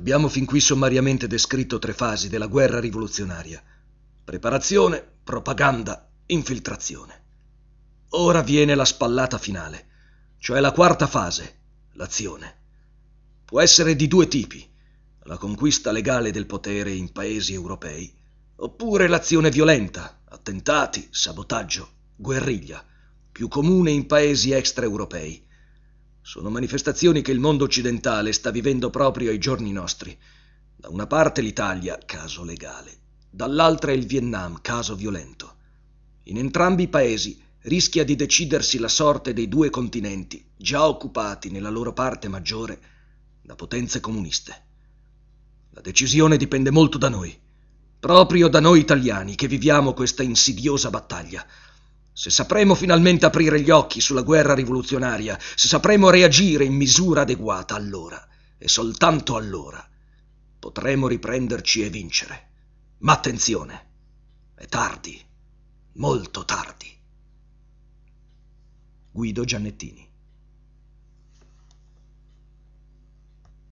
Abbiamo fin qui sommariamente descritto tre fasi della guerra rivoluzionaria. Preparazione, propaganda, infiltrazione. Ora viene la spallata finale, cioè la quarta fase, l'azione. Può essere di due tipi, la conquista legale del potere in paesi europei, oppure l'azione violenta, attentati, sabotaggio, guerriglia, più comune in paesi extraeuropei. Sono manifestazioni che il mondo occidentale sta vivendo proprio ai giorni nostri. Da una parte l'Italia, caso legale, dall'altra il Vietnam, caso violento. In entrambi i paesi rischia di decidersi la sorte dei due continenti, già occupati nella loro parte maggiore da potenze comuniste. La decisione dipende molto da noi, proprio da noi italiani che viviamo questa insidiosa battaglia. Se sapremo finalmente aprire gli occhi sulla guerra rivoluzionaria, se sapremo reagire in misura adeguata, allora, e soltanto allora, potremo riprenderci e vincere. Ma attenzione, è tardi, molto tardi. Guido Giannettini